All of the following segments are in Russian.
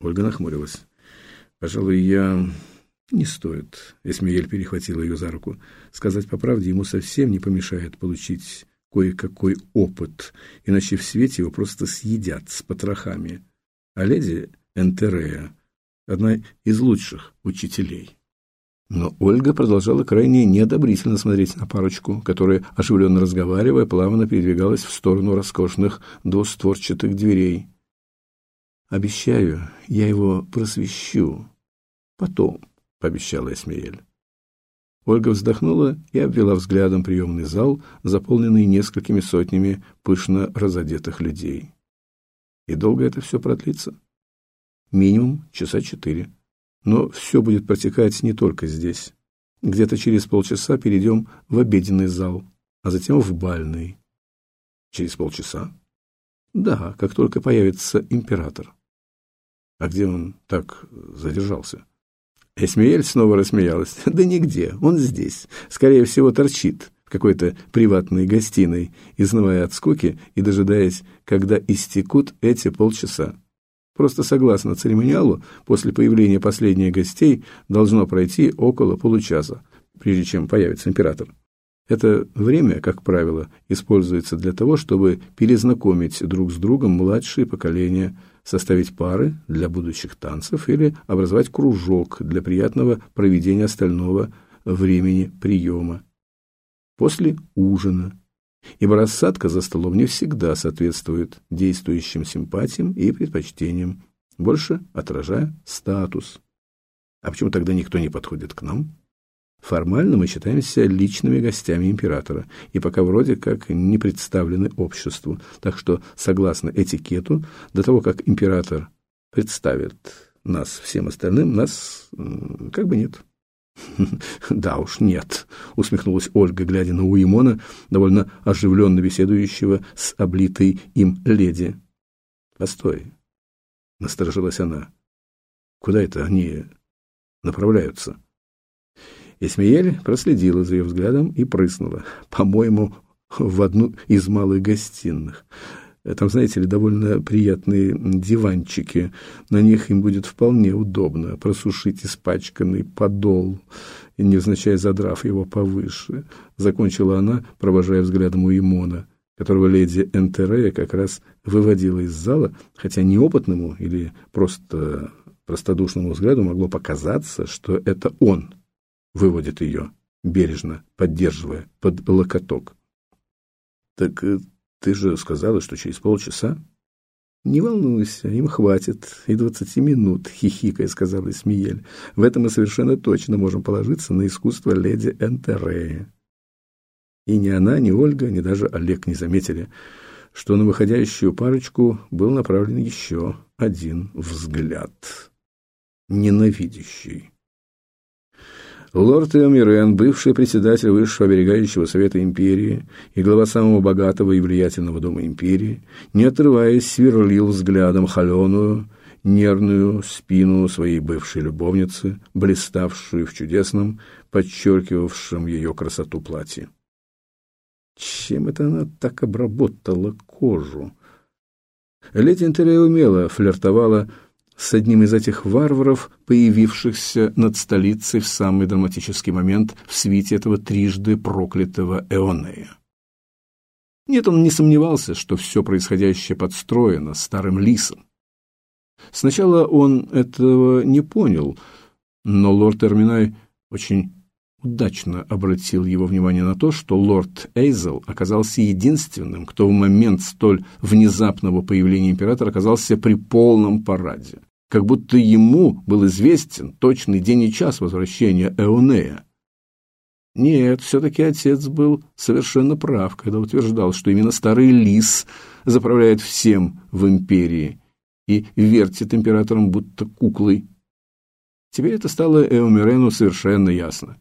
Ольга нахмурилась. «Пожалуй, я... Не стоит». Эсмиель перехватила ее за руку. «Сказать по правде, ему совсем не помешает получить кое-какой опыт, иначе в свете его просто съедят с потрохами. А леди Энтерея – одна из лучших учителей». Но Ольга продолжала крайне неодобрительно смотреть на парочку, которая, оживленно разговаривая, плавно передвигалась в сторону роскошных двустворчатых дверей. «Обещаю, я его просвещу. Потом», — пообещала Эсмеель. Ольга вздохнула и обвела взглядом приемный зал, заполненный несколькими сотнями пышно разодетых людей. И долго это все продлится? Минимум часа четыре. Но все будет протекать не только здесь. Где-то через полчаса перейдем в обеденный зал, а затем в бальный. Через полчаса? Да, как только появится император. А где он так задержался? Эсмиэль снова рассмеялась. Да нигде, он здесь. Скорее всего, торчит в какой-то приватной гостиной, изнывая от скуки и дожидаясь, когда истекут эти полчаса. Просто согласно церемониалу, после появления последних гостей должно пройти около получаса, прежде чем появится император. Это время, как правило, используется для того, чтобы перезнакомить друг с другом младшие поколения, составить пары для будущих танцев или образовать кружок для приятного проведения остального времени приема. После ужина ибо рассадка за столом не всегда соответствует действующим симпатиям и предпочтениям, больше отражая статус. А почему тогда никто не подходит к нам? Формально мы считаемся личными гостями императора, и пока вроде как не представлены обществу. Так что, согласно этикету, до того, как император представит нас всем остальным, нас как бы нет. «Да уж, нет», — усмехнулась Ольга, глядя на Уимона, довольно оживленно беседующего с облитой им леди. «Постой», — насторожилась она. «Куда это они направляются?» Эсмиель проследила за ее взглядом и прыснула. «По-моему, в одну из малых гостиных. Там, знаете ли, довольно приятные диванчики. На них им будет вполне удобно просушить испачканный подол, невзначай задрав его повыше. Закончила она, провожая взглядом Уимона, которого леди Энтерея как раз выводила из зала, хотя неопытному или просто простодушному взгляду могло показаться, что это он выводит ее, бережно поддерживая под локоток. «Так э, ты же сказала, что через полчаса. Не волнуйся, им хватит и двадцати минут, хихикая сказала Смиель. В этом мы совершенно точно можем положиться на искусство леди Энтерея. И ни она, ни Ольга, ни даже Олег не заметили, что на выходящую парочку был направлен еще один взгляд, ненавидящий. Лорд Эомирен, бывший председатель Высшего оберегающего совета империи и глава самого богатого и влиятельного дома империи, не отрываясь, сверлил взглядом холеную, нервную спину своей бывшей любовницы, блиставшую в чудесном, подчеркивавшем ее красоту платье. Чем это она так обработала кожу? Леди Интерия умело флиртовала с одним из этих варваров, появившихся над столицей в самый драматический момент в свете этого трижды проклятого Эонея. Нет, он не сомневался, что все происходящее подстроено старым лисом. Сначала он этого не понял, но лорд Эрминай очень удачно обратил его внимание на то, что лорд Эйзел оказался единственным, кто в момент столь внезапного появления императора оказался при полном параде как будто ему был известен точный день и час возвращения Эонея. Нет, все-таки отец был совершенно прав, когда утверждал, что именно старый лис заправляет всем в империи и вертит императором будто куклой. Теперь это стало Эомирену совершенно ясно.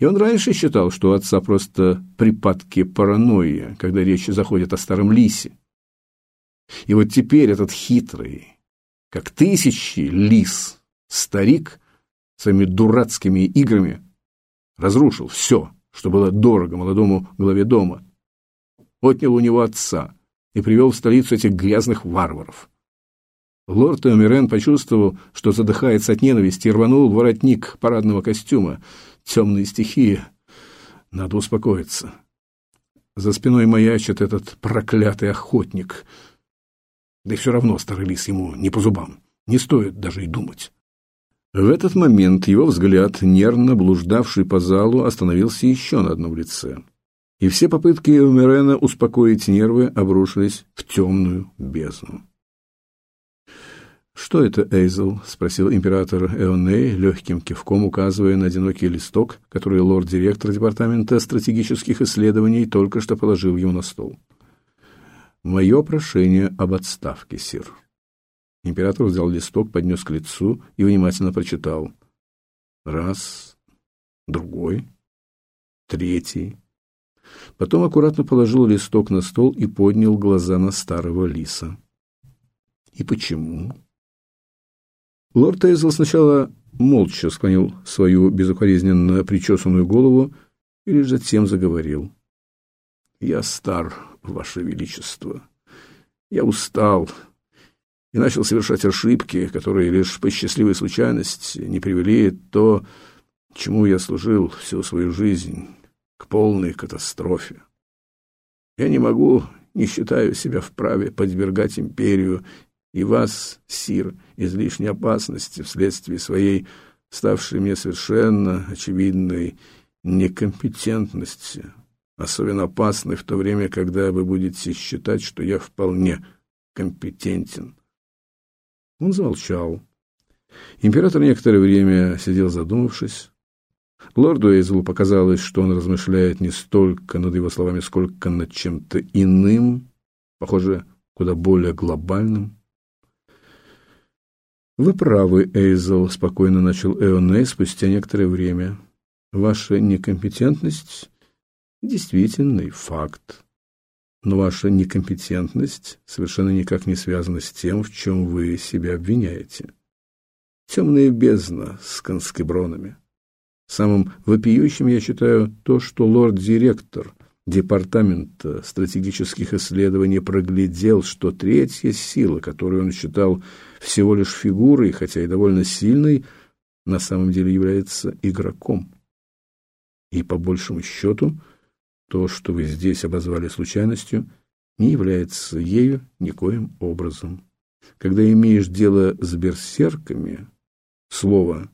И он раньше считал, что у отца просто припадки паранойи, когда речь заходит о старом лисе. И вот теперь этот хитрый, как тысячи лис, старик своими дурацкими играми разрушил все, что было дорого молодому главе дома, отнял у него отца и привел в столицу этих грязных варваров. Лорд Эмирен почувствовал, что задыхается от ненависти, и рванул воротник парадного костюма. Темные стихии. Надо успокоиться. За спиной маячит этот проклятый охотник. Да и все равно старый лис ему не по зубам. Не стоит даже и думать. В этот момент его взгляд, нервно блуждавший по залу, остановился еще на одном лице. И все попытки Эумерена успокоить нервы обрушились в темную бездну. «Что это, Эйзел?» — спросил император Эоней, легким кивком указывая на одинокий листок, который лорд-директор департамента стратегических исследований только что положил ему на стол. «Мое прошение об отставке, сир». Император взял листок, поднес к лицу и внимательно прочитал. Раз, другой, третий. Потом аккуратно положил листок на стол и поднял глаза на старого лиса. «И почему?» Лорд Эйзел сначала молча склонил свою безукоризненно причесанную голову и лишь затем заговорил. «Я стар, Ваше Величество. Я устал и начал совершать ошибки, которые лишь по счастливой случайности не привели то, чему я служил всю свою жизнь, к полной катастрофе. Я не могу, не считаю себя вправе подвергать империю и вас, Сир, излишней опасности вследствие своей ставшей мне совершенно очевидной некомпетентности, особенно опасной в то время, когда вы будете считать, что я вполне компетентен. Он замолчал. Император некоторое время сидел задумавшись. Лорду Эйзелу показалось, что он размышляет не столько над его словами, сколько над чем-то иным, похоже, куда более глобальным. «Вы правы, Эйзел», — спокойно начал Эоней спустя некоторое время. «Ваша некомпетентность — действительный факт. Но ваша некомпетентность совершенно никак не связана с тем, в чем вы себя обвиняете. Темная бездна с конскебронами. Самым вопиющим я считаю то, что лорд-директор Департамента стратегических исследований проглядел, что третья сила, которую он считал всего лишь фигурой, хотя и довольно сильной, на самом деле является игроком. И по большему счету, то, что вы здесь обозвали случайностью, не является ею никоим образом. Когда имеешь дело с берсерками, слово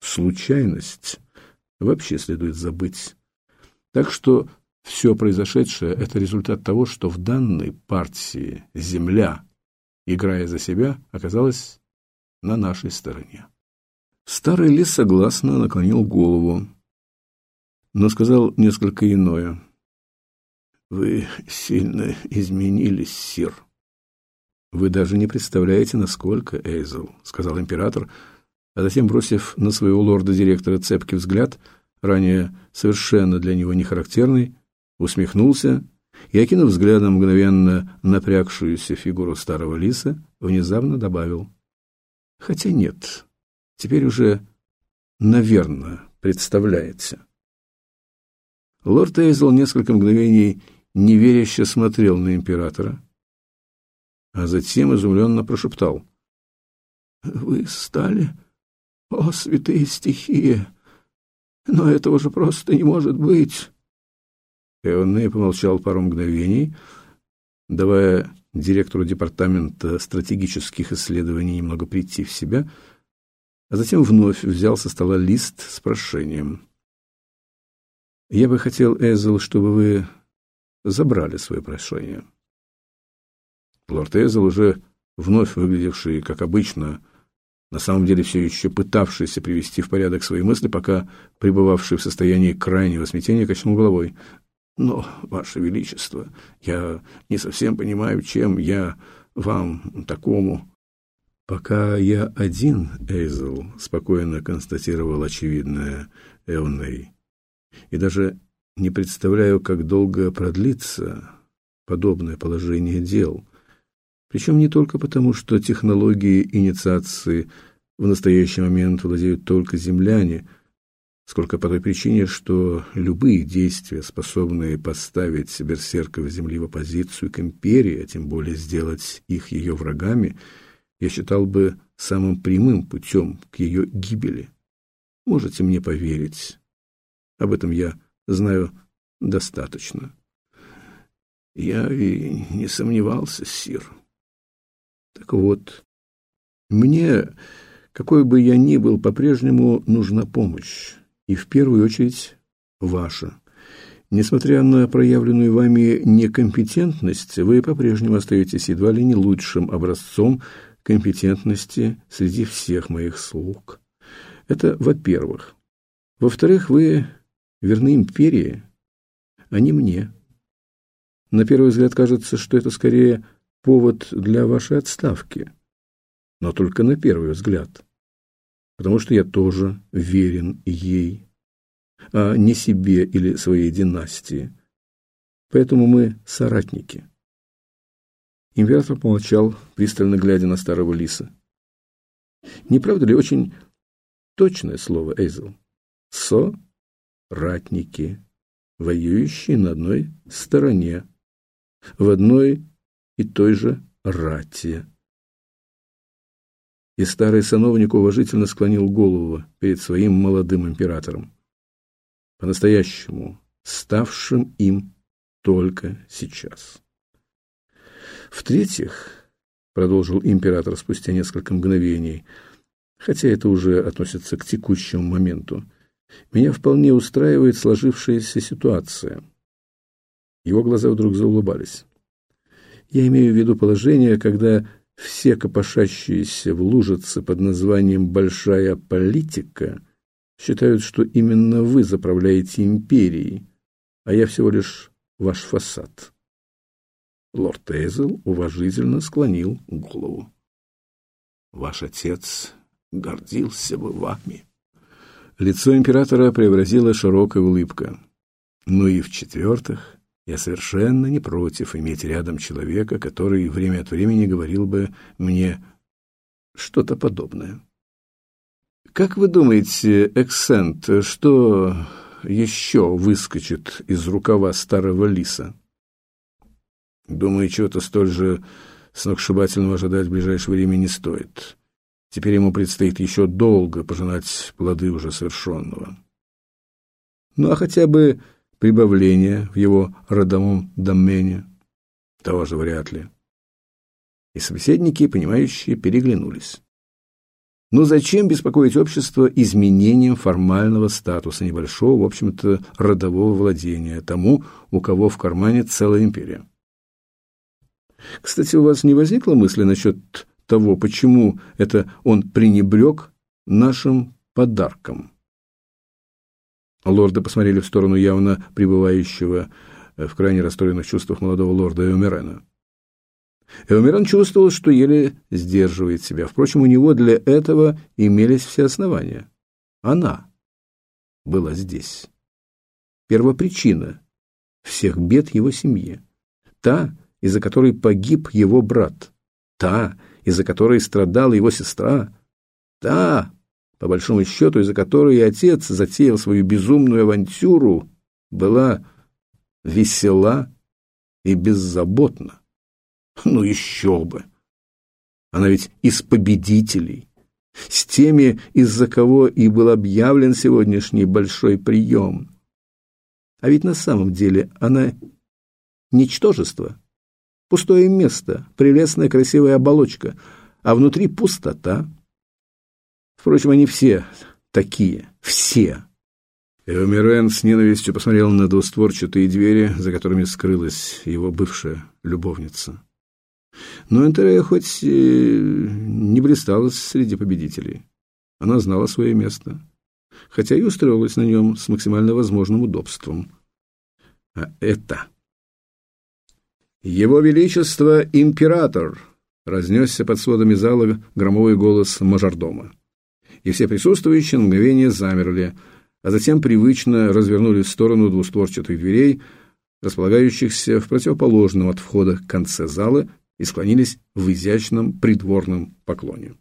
«случайность» вообще следует забыть. Так что все произошедшее – это результат того, что в данной партии земля, играя за себя, оказалась на нашей стороне. Старый лис согласно наклонил голову, но сказал несколько иное. «Вы сильно изменились, сир». «Вы даже не представляете, насколько, Эйзел», — сказал император, а затем, бросив на своего лорда-директора цепкий взгляд, ранее совершенно для него нехарактерный, усмехнулся и, окинув взглядом мгновенно напрягшуюся фигуру старого лиса, внезапно добавил. Хотя нет, теперь уже, наверное, представляете. Лорд Эйзел несколько мгновений неверяще смотрел на императора, а затем изумленно прошептал. «Вы стали? О, святые стихии! Но этого же просто не может быть!» Эонне помолчал пару мгновений, давая директору департамента стратегических исследований немного прийти в себя, а затем вновь взял со стола лист с прошением. «Я бы хотел, Эзел, чтобы вы забрали свое прошение». Лорд уже вновь выглядевший, как обычно, на самом деле все еще пытавшийся привести в порядок свои мысли, пока пребывавший в состоянии крайнего смятения, качнул головой. Но, Ваше Величество, я не совсем понимаю, чем я вам такому... Пока я один, Эйзел, спокойно констатировал очевидное Эоней, и даже не представляю, как долго продлится подобное положение дел. Причем не только потому, что технологии инициации в настоящий момент владеют только земляне – сколько по той причине, что любые действия, способные поставить берсерков земли в оппозицию к империи, а тем более сделать их ее врагами, я считал бы самым прямым путем к ее гибели. Можете мне поверить. Об этом я знаю достаточно. Я и не сомневался, Сир. Так вот, мне, какой бы я ни был, по-прежнему нужна помощь, и в первую очередь ваша. Несмотря на проявленную вами некомпетентность, вы по-прежнему остаетесь едва ли не лучшим образцом компетентности среди всех моих слуг. Это во-первых. Во-вторых, вы верны империи, а не мне. На первый взгляд кажется, что это скорее повод для вашей отставки. Но только на первый взгляд. Потому что я тоже верен ей, а не себе или своей династии. Поэтому мы соратники. Император помолчал, пристально глядя на старого лиса. Не правда ли очень точное слово, Эйзел? Со-ратники, воюющие на одной стороне, в одной и той же рате. И старый сановник уважительно склонил голову перед своим молодым императором, по-настоящему ставшим им только сейчас. В-третьих, продолжил император спустя несколько мгновений, хотя это уже относится к текущему моменту, меня вполне устраивает сложившаяся ситуация. Его глаза вдруг заулыбались. Я имею в виду положение, когда все копошащиеся в лужице под названием «большая политика» считают, что именно вы заправляете империей, а я всего лишь ваш фасад. Лорд Эйзел уважительно склонил голову. Ваш отец гордился бы вами. Лицо императора преобразила широкая улыбка. Ну и в-четвертых, я совершенно не против иметь рядом человека, который время от времени говорил бы мне что-то подобное. Как вы думаете, Эксент, что еще выскочит из рукава старого лиса? Думаю, чего-то столь же сногсшибательного ожидать в ближайшее время не стоит. Теперь ему предстоит еще долго пожинать плоды уже совершенного. Ну, а хотя бы прибавление в его родовом домене? Тоже вряд ли. И собеседники, понимающие, переглянулись. Но зачем беспокоить общество изменением формального статуса небольшого, в общем-то, родового владения тому, у кого в кармане целая империя? Кстати, у вас не возникла мысли насчет того, почему это он пренебрег нашим подарком? Лорды посмотрели в сторону явно пребывающего э, в крайне расстроенных чувствах молодого лорда Эумерена. Эумерен чувствовал, что еле сдерживает себя. Впрочем, у него для этого имелись все основания. Она была здесь. Первопричина всех бед его семьи. Та, из-за которой погиб его брат. Та, из-за которой страдала его сестра. Та, по большому счету, из-за которой и отец затеял свою безумную авантюру, была весела и беззаботна. Ну еще бы! Она ведь из победителей, с теми, из-за кого и был объявлен сегодняшний большой прием. А ведь на самом деле она ничтожество, пустое место, прелестная красивая оболочка, а внутри пустота. Впрочем, они все такие, все. Эомирен с ненавистью посмотрел на двустворчатые двери, за которыми скрылась его бывшая любовница. Но Энтерея хоть не блистала среди победителей. Она знала свое место, хотя и устроилась на нем с максимально возможным удобством. А это... «Его Величество Император!» — разнесся под сводами зала громовой голос мажордома и все присутствующие на мгновение замерли, а затем привычно развернулись в сторону двустворчатых дверей, располагающихся в противоположном от входа конце зала, и склонились в изящном придворном поклоне.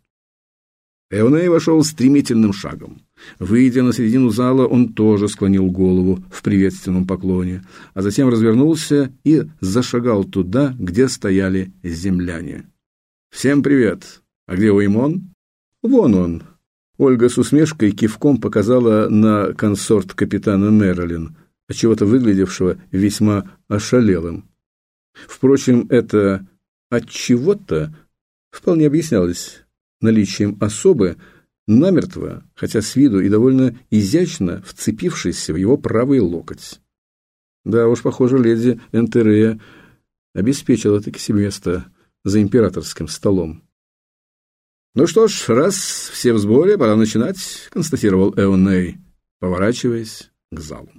Эоней вошел стремительным шагом. Выйдя на середину зала, он тоже склонил голову в приветственном поклоне, а затем развернулся и зашагал туда, где стояли земляне. «Всем привет! А где Уимон? Вон он. Ольга с усмешкой кивком показала на консорт капитана Мэрилин, отчего-то выглядевшего весьма ошалелым. Впрочем, это от чего-то вполне объяснялось наличием особы, намертво, хотя с виду и довольно изящно вцепившейся в его правый локоть. Да уж, похоже, леди Энтерея обеспечила таки себе место за императорским столом. «Ну что ж, раз все в сборе, пора начинать», — констатировал Эоней, поворачиваясь к залу.